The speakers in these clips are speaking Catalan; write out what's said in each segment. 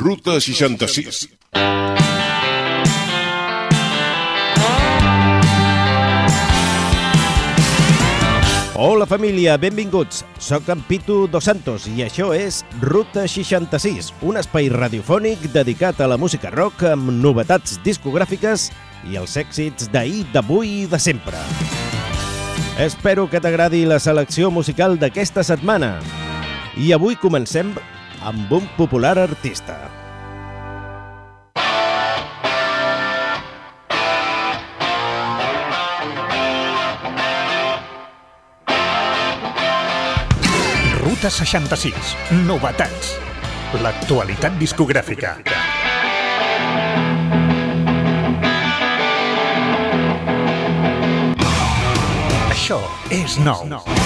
Ruta 66. Hola família, benvinguts. Soc en Pitu Dos Santos i això és Ruta 66, un espai radiofònic dedicat a la música rock amb novetats discogràfiques i els èxits d'ahir, d'avui i de sempre. Espero que t'agradi la selecció musical d'aquesta setmana. I avui comencem amb un popular artista. Ruta 66. Novetats. L'actualitat discogràfica. Això és nou.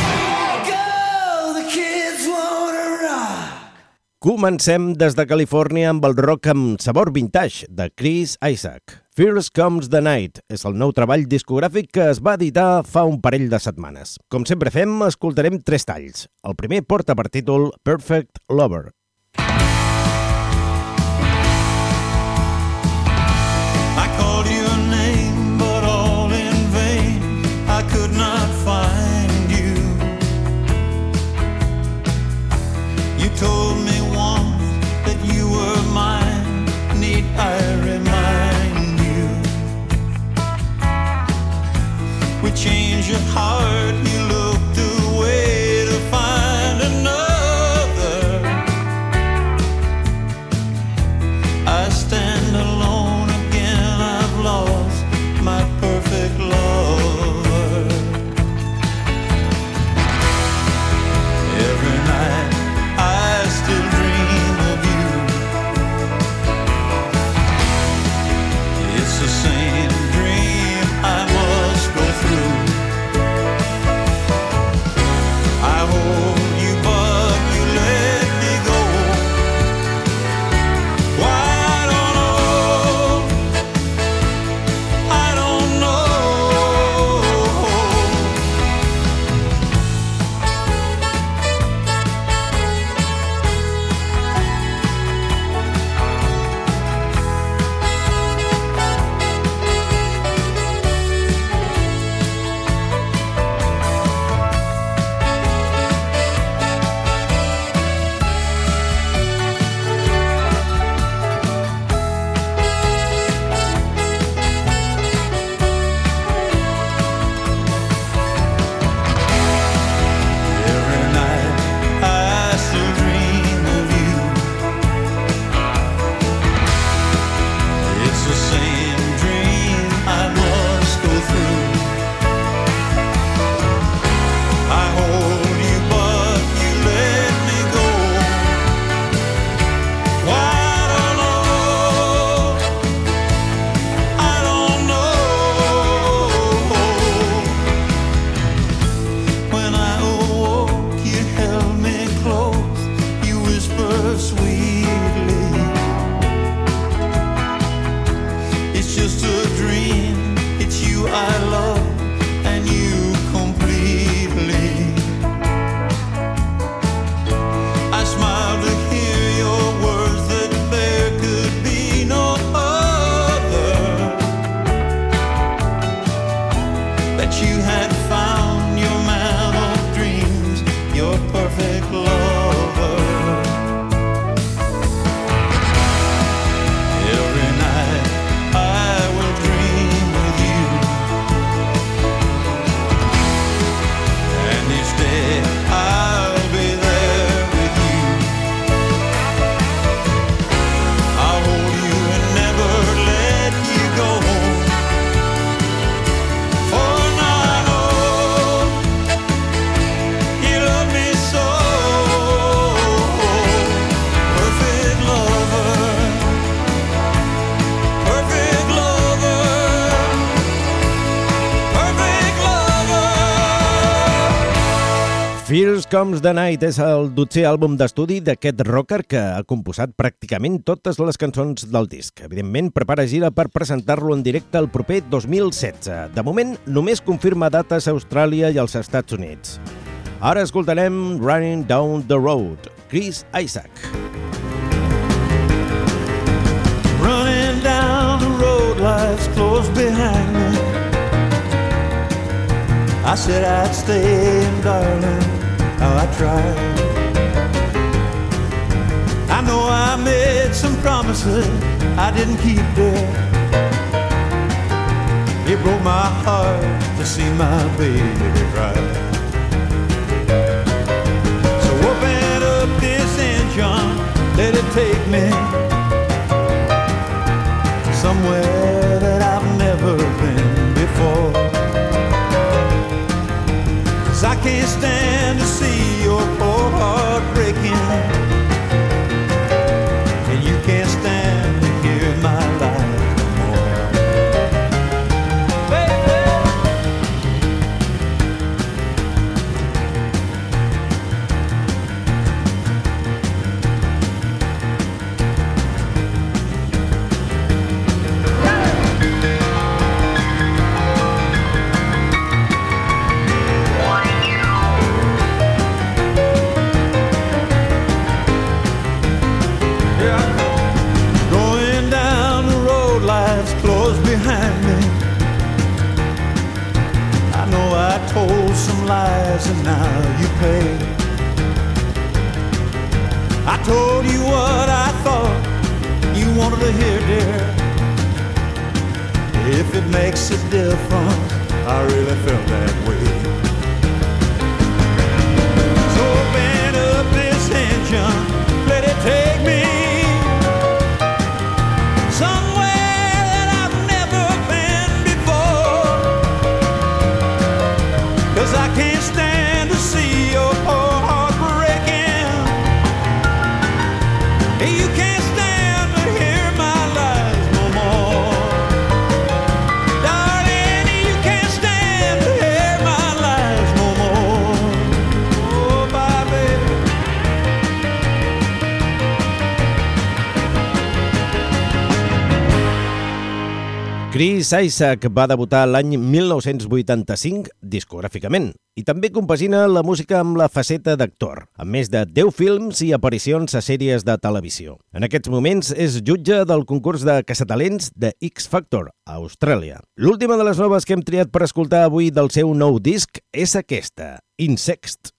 Comencem des de Califòrnia amb el rock amb sabor vintage de Chris Isaac. First Comes the Night és el nou treball discogràfic que es va editar fa un parell de setmanes. Com sempre fem, escoltarem tres talls. El primer porta per títol Perfect Lover. Changed your heart. of sweet. Comes the Night és el dotzè àlbum d'estudi d'aquest rocker que ha composat pràcticament totes les cançons del disc. Evidentment, prepara gira per presentar-lo en directe el proper 2016. De moment, només confirma dates a Austràlia i als Estats Units. Ara escoltarem Running Down the Road, Chris Isaac. Running down the road, life's close behind me I said I'd stay, in darling how I tried. I know I made some promises I didn't keep, dear. It broke my heart to see my baby cry. So open up this engine, let it take me somewhere that I've can't stand to see your poor heart breaking. Told you what I thought you wanted to hear, dear. If it makes a difference, I really felt that way. So open up this engine, Chris Isaac va debutar l'any 1985 discogràficament i també compagina la música amb la faceta d'actor, amb més de 10 films i aparicions a sèries de televisió. En aquests moments és jutge del concurs de caçatalents de X Factor, a Austràlia. L'última de les noves que hem triat per escoltar avui del seu nou disc és aquesta, Insext.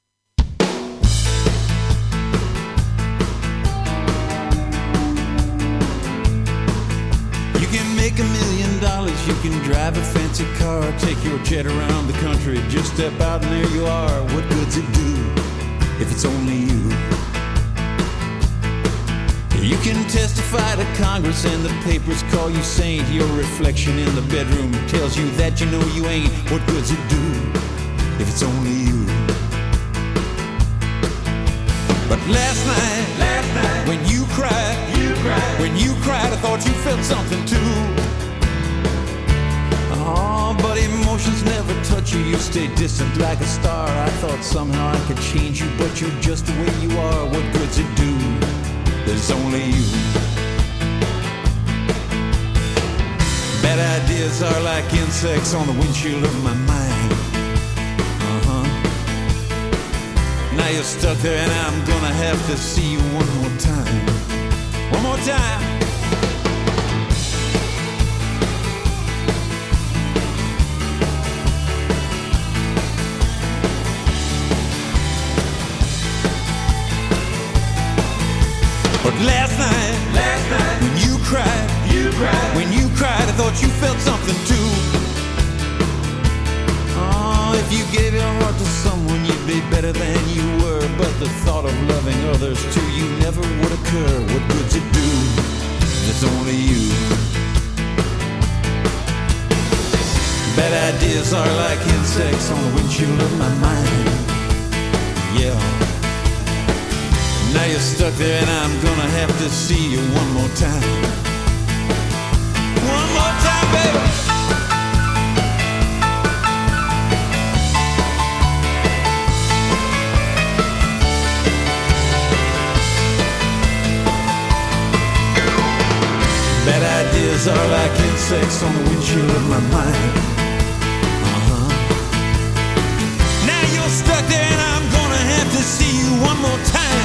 Can make a million dollars, you can drive a fancy car, take your jet around the country, just step out and there you are. What good's it do if it's only you? You can testify to Congress and the papers call you saint. Your reflection in the bedroom tells you that you know you ain't. What good's it do if it's only you? But last night, last night, when you thought you felt something too. Oh, but emotions never touch you. You stay distant like a star. I thought somehow I could change you, but you're just the way you are. What good's it do? There's only you. Bad ideas are like insects on the windshield of my mind. Uh-huh. Now you're stuck there and I'm gonna have to see you one more time. One more time. Thought you felt something too. Oh, if you gave your heart to someone, you'd be better than you were. But the thought of loving others too, you never would occur. What good's it do? It's only you. Bad ideas are like insects on the windshield of my mind. Yeah. Now you're stuck there and I'm gonna have to see you one more time. Are like insects on the windshield of my mind. Uh-huh. Now you're stuck there and I'm gonna have to see you one more time.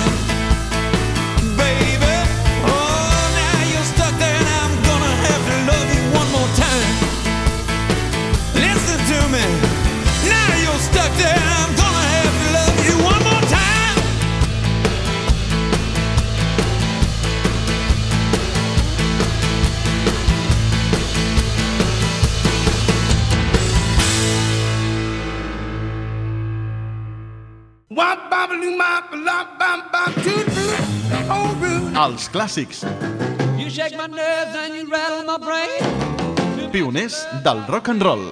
Els clàssics. Pioners del rock and roll.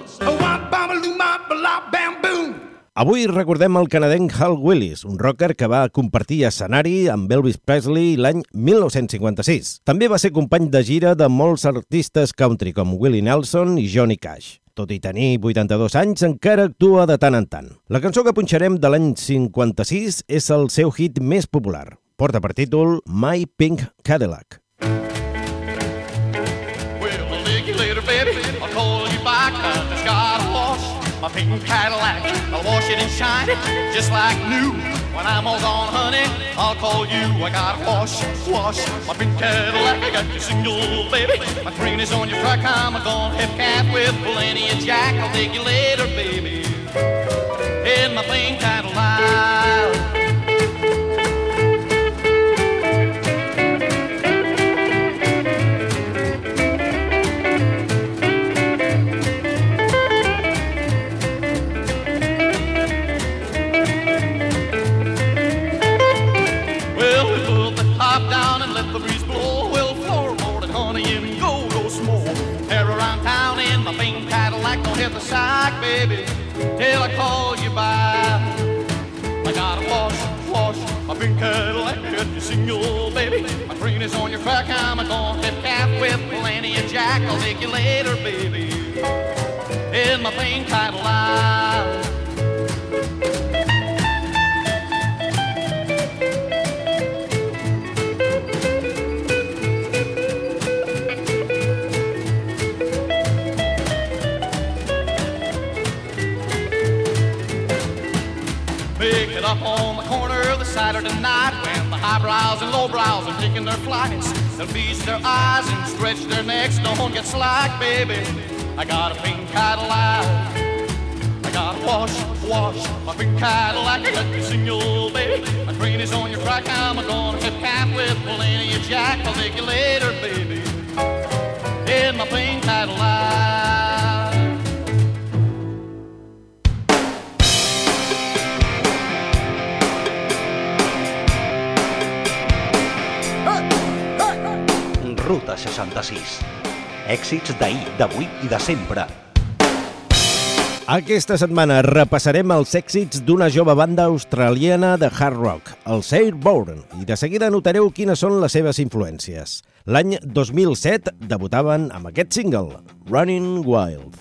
Avui recordem el canadenc Hal Willis, un rocker que va compartir escenari amb Elvis Presley l'any 1956. També va ser company de gira de molts artistes country com Willie Nelson i Johnny Cash. Tot i tenir 82 anys, encara actua de tant en tant. La cançó que punxarem de l'any 56 és el seu hit més popular. Porta per títol My Pink Cadillac. Well, I'll got wash. My pink Cadillac, I'll wash it and shine it just like new. When I'm all gone, honey, I'll call you. I gotta wash, wash my pink Cadillac. I got your single, baby. My green is on your track. I'm gonna have cat with plenty of jack. I'll take you later, baby. In my pink Cadillac. Side, baby, till I call you back. I gotta wash, wash my pink Cadillac, get you single, baby. My train is on your track, I'm gonna hit cap with plenty of jack. I'll take you later, baby, in my pink Cadillac. Saturday night when the highbrows and lowbrows are taking their flights. They'll feast their eyes and stretch their necks. Don't get slack, baby. I got a pink Cadillac. I gotta wash, wash my pink Cadillac. I got you single, baby. My train is on your track. I'm gonna hit cap with plenty of jack. I'll take you later, baby. In my pink Cadillac. 66. Èxits d'ahir, d'avui i de sempre. Aquesta setmana repassarem els èxits d'una jove banda australiana de hard rock, el Airborne, i de seguida notareu quines són les seves influències. L'any 2007 debutaven amb aquest single, Running Wild.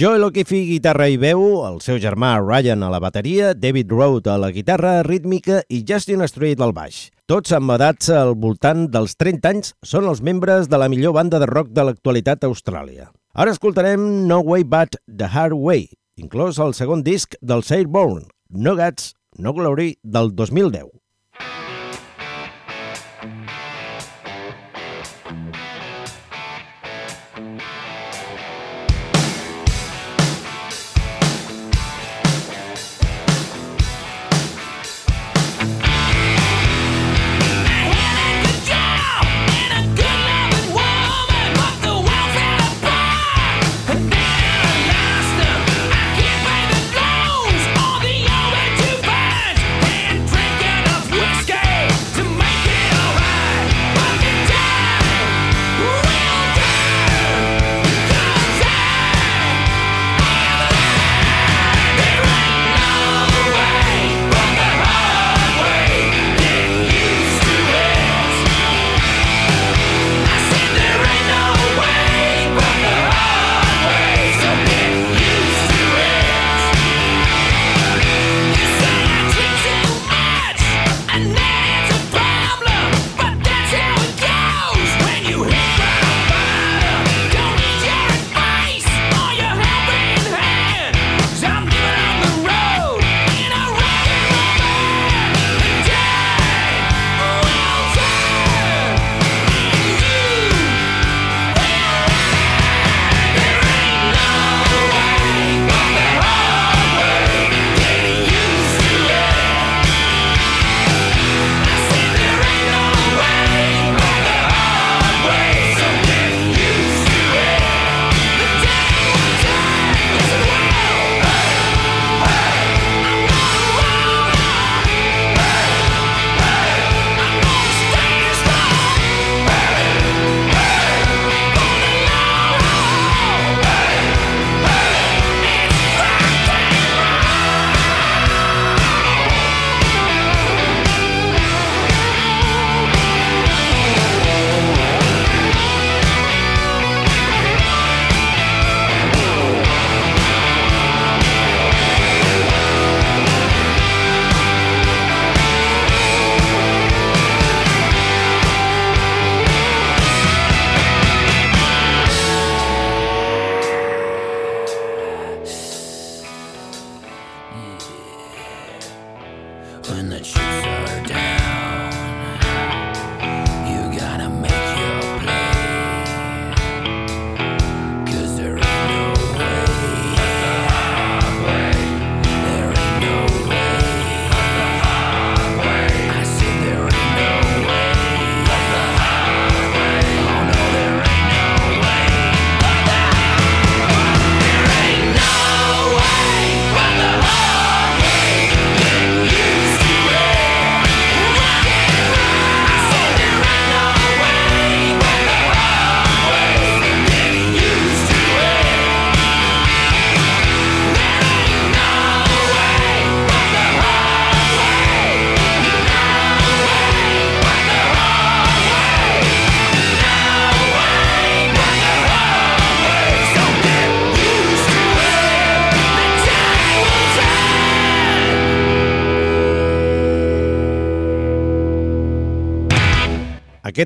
Joel O'Keefe, guitarra i veu, el seu germà Ryan a la bateria, David Road a la guitarra rítmica i Justin Street al baix. Tots emmadats al voltant dels 30 anys són els membres de la millor banda de rock de l'actualitat a Austràlia. Ara escoltarem No Way But The Hard Way, inclòs el segon disc del Sailborn, No Guts, No Glory, del 2010.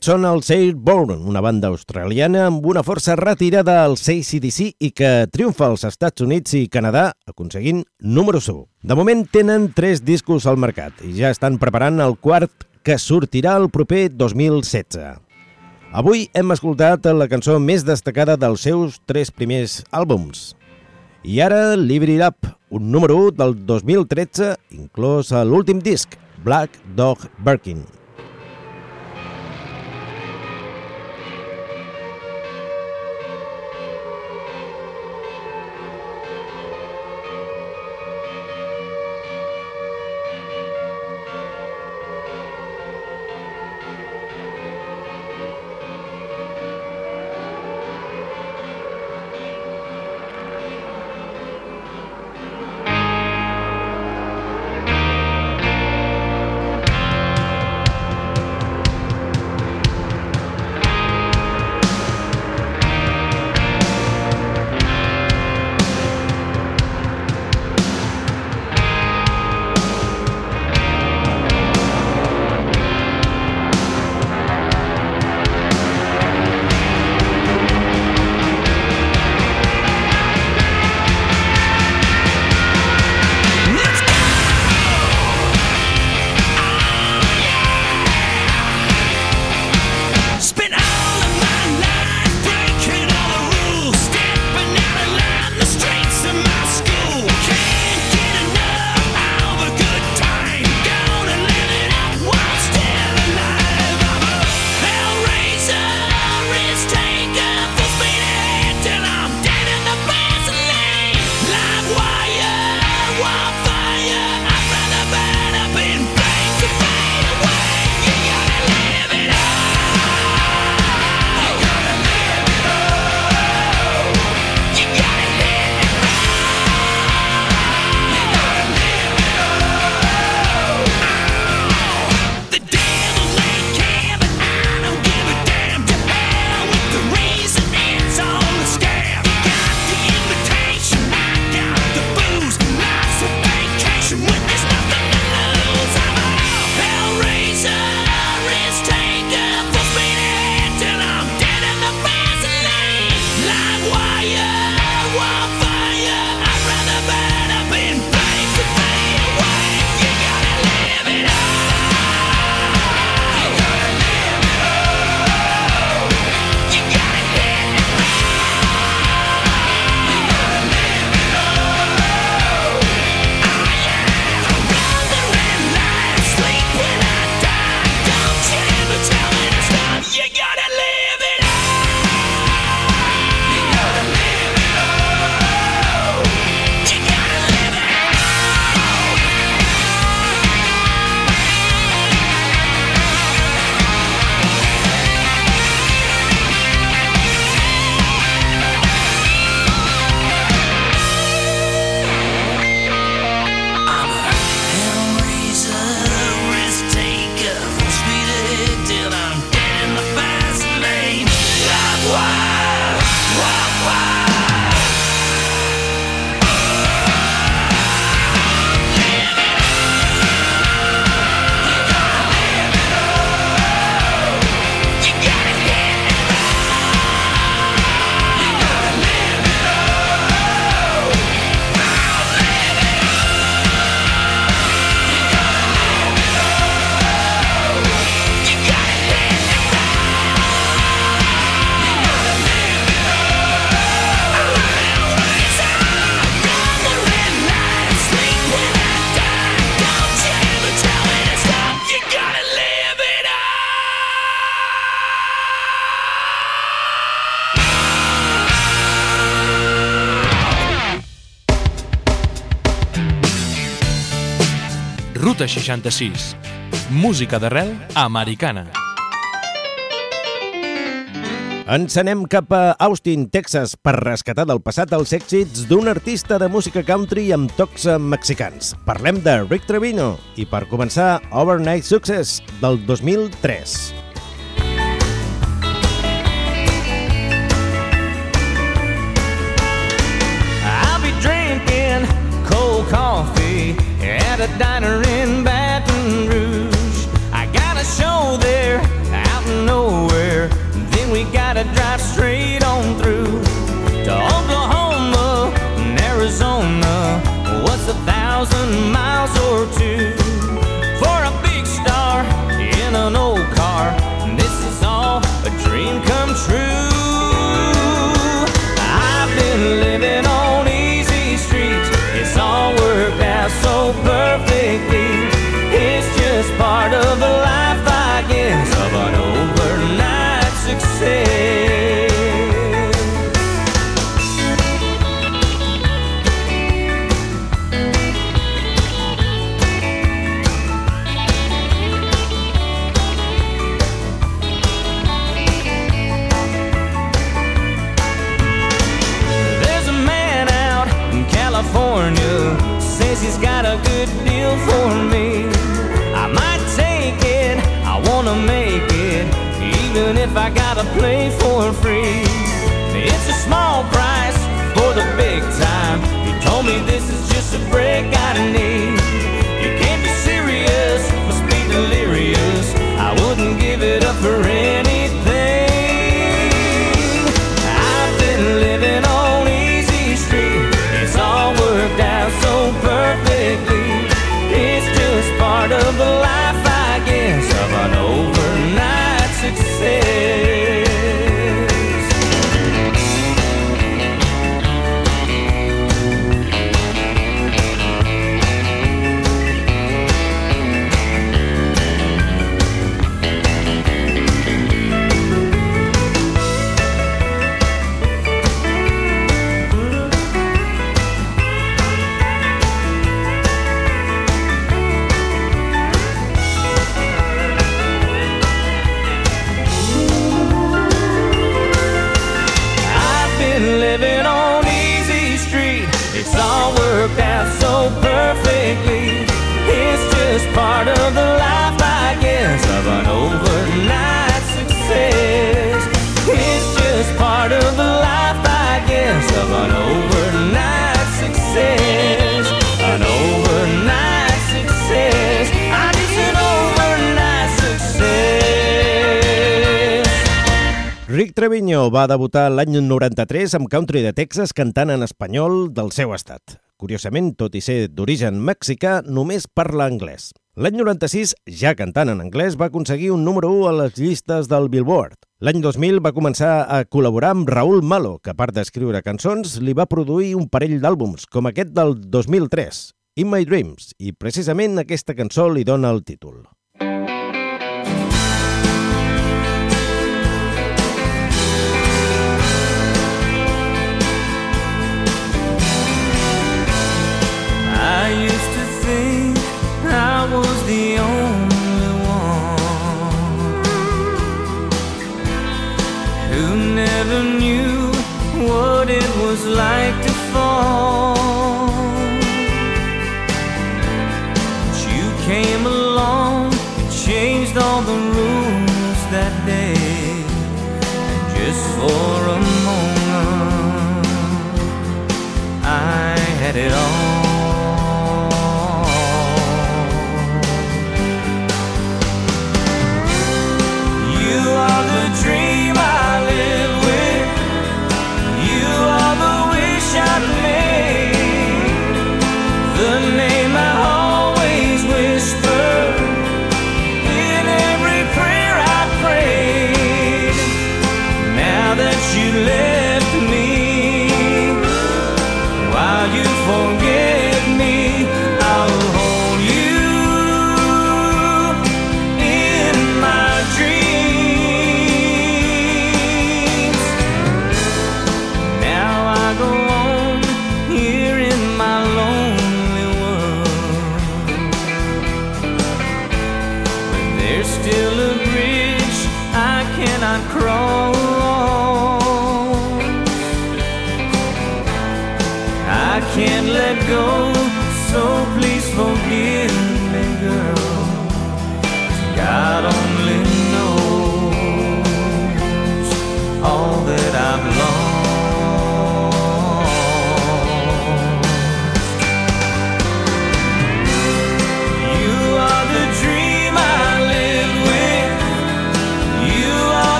Aquests són els Airborne, una banda australiana amb una força retirada al CCDC i que triomfa als Estats Units i Canadà, aconseguint número 1. De moment tenen tres discos al mercat i ja estan preparant el quart que sortirà el proper 2016. Avui hem escoltat la cançó més destacada dels seus tres primers àlbums. I ara Libre It un número 1 del 2013, inclòs a l'últim disc, Black Dog Birkin. Ruta 66. Música d'arrel americana. Ens anem cap a Austin, Texas, per rescatar del passat els èxits d'un artista de música country amb tocs mexicans. Parlem de Rick Trevino i, per començar, Overnight Success, del 2003. I'll be drinking cold coffee at a diner in Baton Rouge. I got a show there out in nowhere. Then we gotta drive straight It's all worked out so perfectly. It's just part of the life, I guess, of an overnight success. It's just part of the life, I guess, of an overnight Rick Trevino va debutar l'any 93 amb Country de Texas cantant en espanyol del seu estat. Curiosament, tot i ser d'origen mexicà, només parla anglès. L'any 96, ja cantant en anglès, va aconseguir un número 1 a les llistes del Billboard. L'any 2000 va començar a col·laborar amb Raúl Malo, que a part d'escriure cançons, li va produir un parell d'àlbums, com aquest del 2003, In My Dreams, i precisament aquesta cançó li dona el títol. heaven.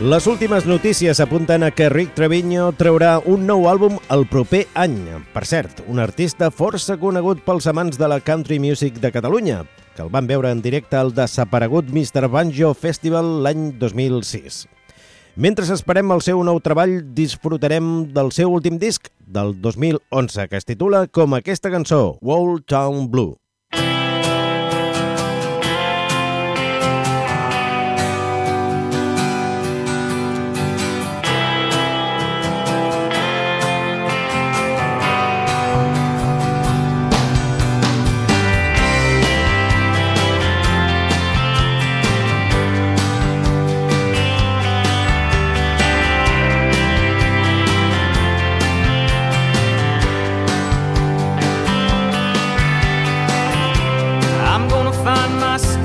Les últimes notícies apunten a que Rick Trevino traurà un nou àlbum el proper any. Per cert, un artista força conegut pels amants de la country music de Catalunya, que el van veure en directe al desaparegut Mr. Banjo Festival l'any 2006. Mentre esperem el seu nou treball, disfrutarem del seu últim disc del 2011, que es titula com aquesta cançó, Wall Town Blue.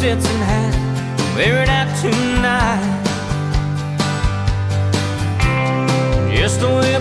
Stetson hat, wear it out tonight. Just the way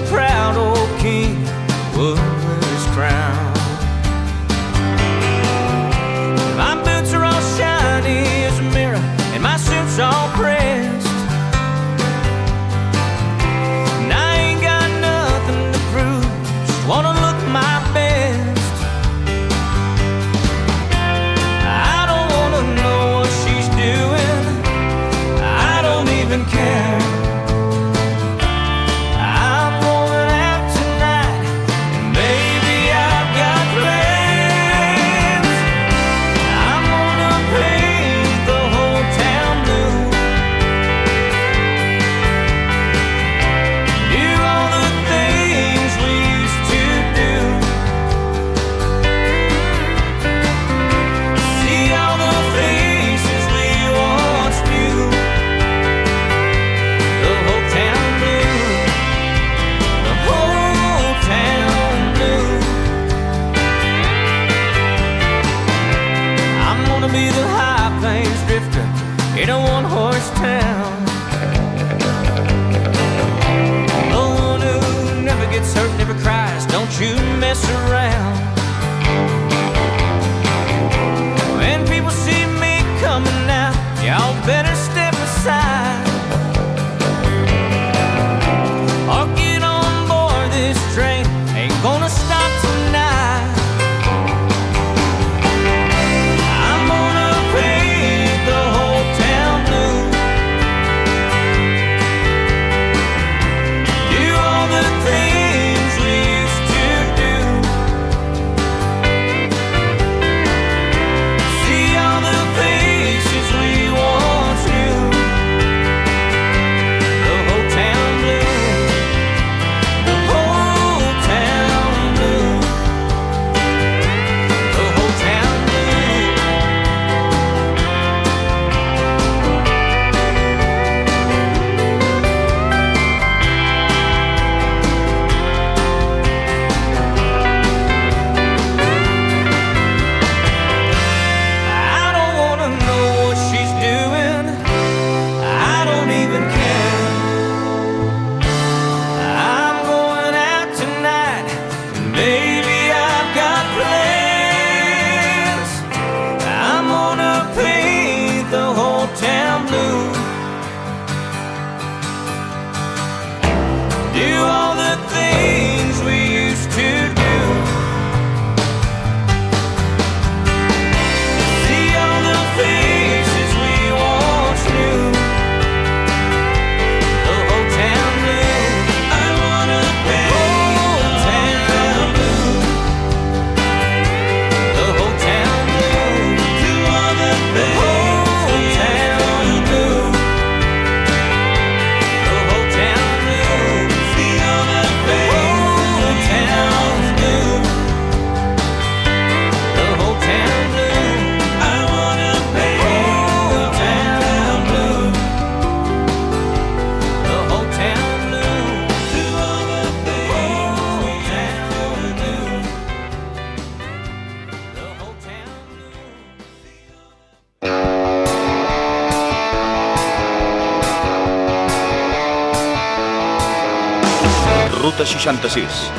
366.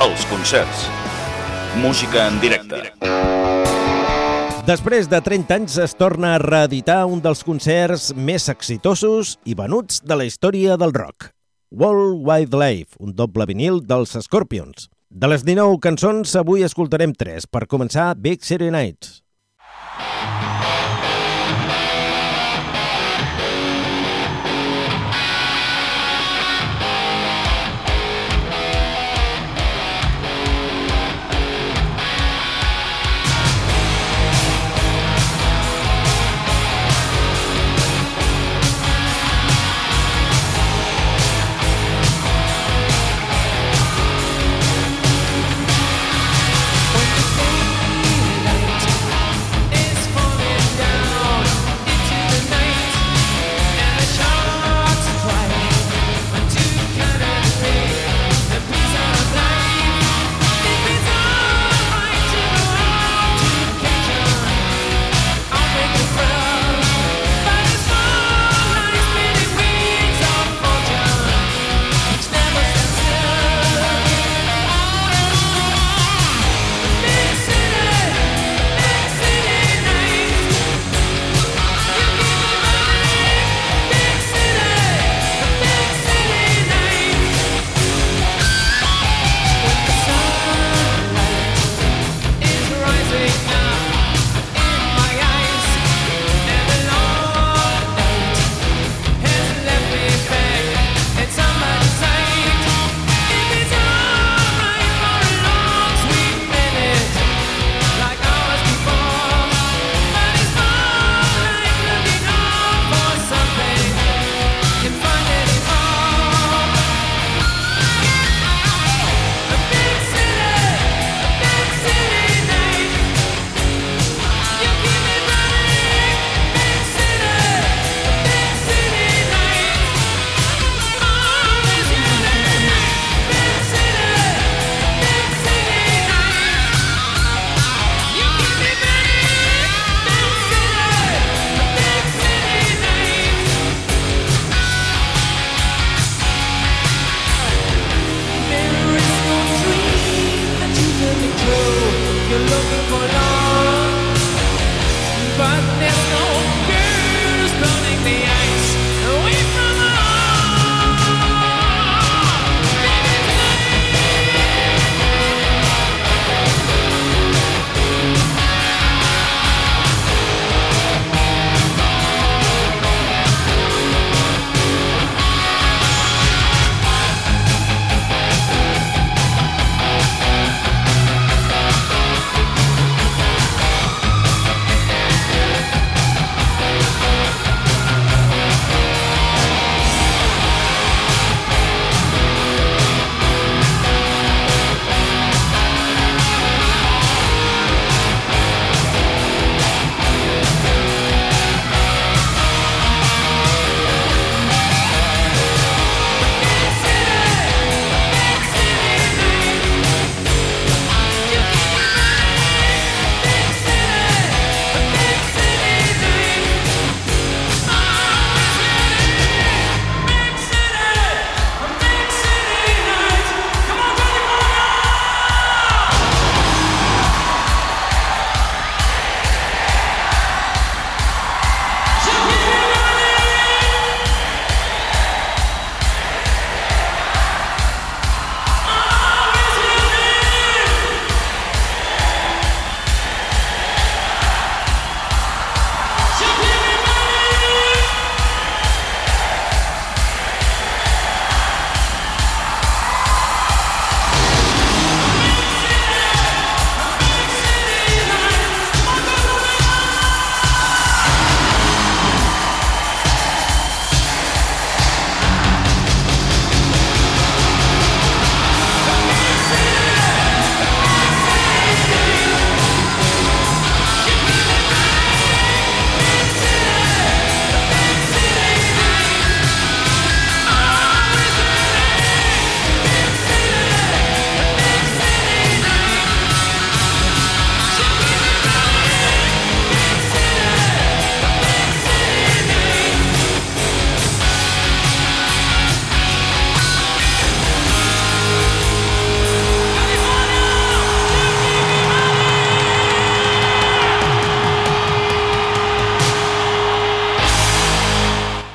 Els concerts. Música en directe. Després de 30 anys es torna a reeditar un dels concerts més exitosos i venuts de la història del rock. World Life, un doble vinil dels Scorpions. De les 19 cançons, avui escoltarem 3, per començar Big City Nights.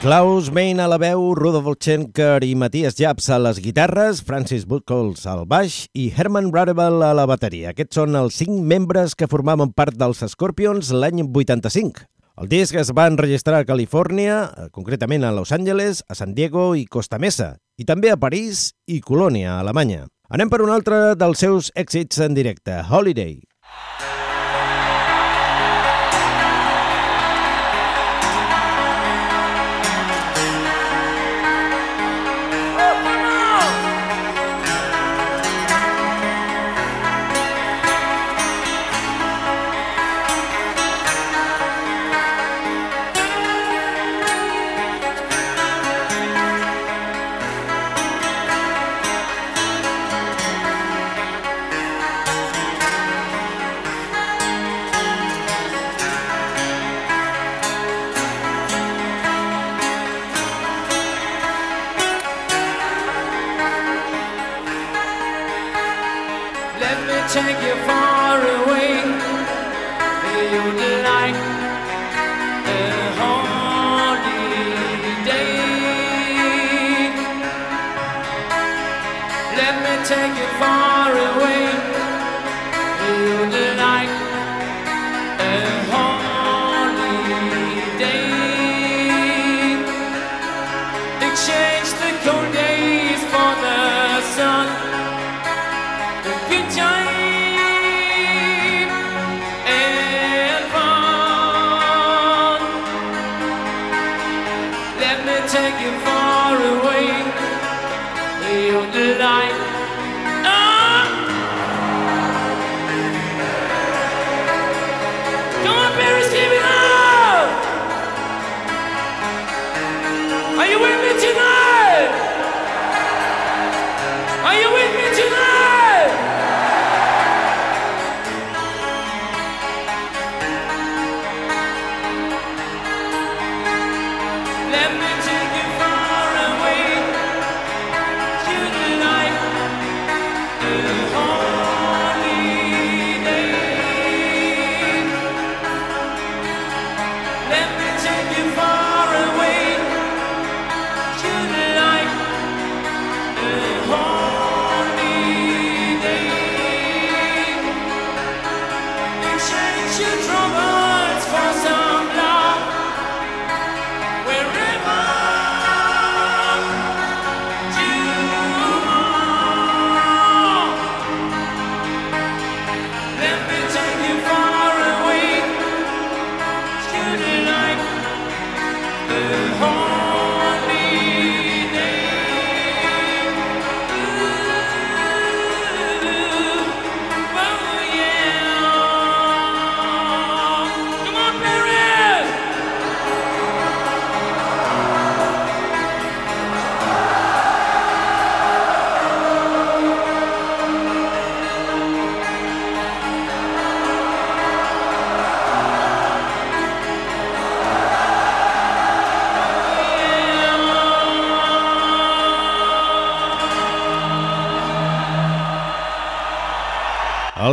Klaus Main a la veu, Rudolf Schenker i Matthias Japs a les guitarres, Francis Buchholz al baix i Herman Radeval a la bateria. Aquests són els cinc membres que formaven part dels Scorpions l'any 85. El disc es va enregistrar a Califòrnia, eh, concretament a Los Angeles, a San Diego i Costa Mesa, i també a París i Colònia, a Alemanya. Anem per un altre dels seus èxits en directe, Holiday.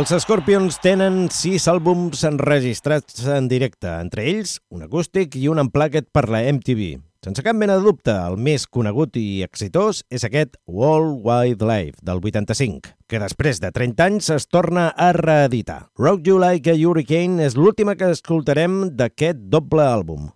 Els Scorpions tenen sis àlbums enregistrats en directe, entre ells un acústic i un unplugged per la MTV. Sense cap mena de dubte, el més conegut i exitós és aquest World Wide Life del 85, que després de 30 anys es torna a reeditar. Rock You Like a Hurricane és l'última que escoltarem d'aquest doble àlbum.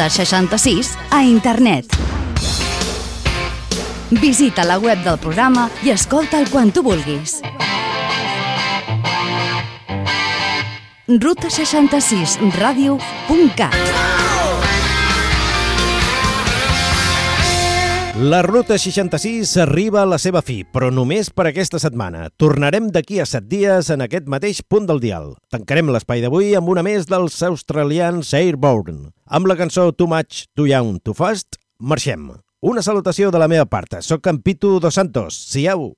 366 a internet. Visita la web del programa i escolta'l quan tu vulguis. ruta66radio.cat La Ruta 66 arriba a la seva fi, però només per aquesta setmana. Tornarem d'aquí a set dies en aquest mateix punt del dial. Tancarem l'espai d'avui amb una més dels australians Airborne. Amb la cançó Too Much, Too Young, Too Fast, marxem. Una salutació de la meva part. Soc en Pitu Dos Santos. Siau!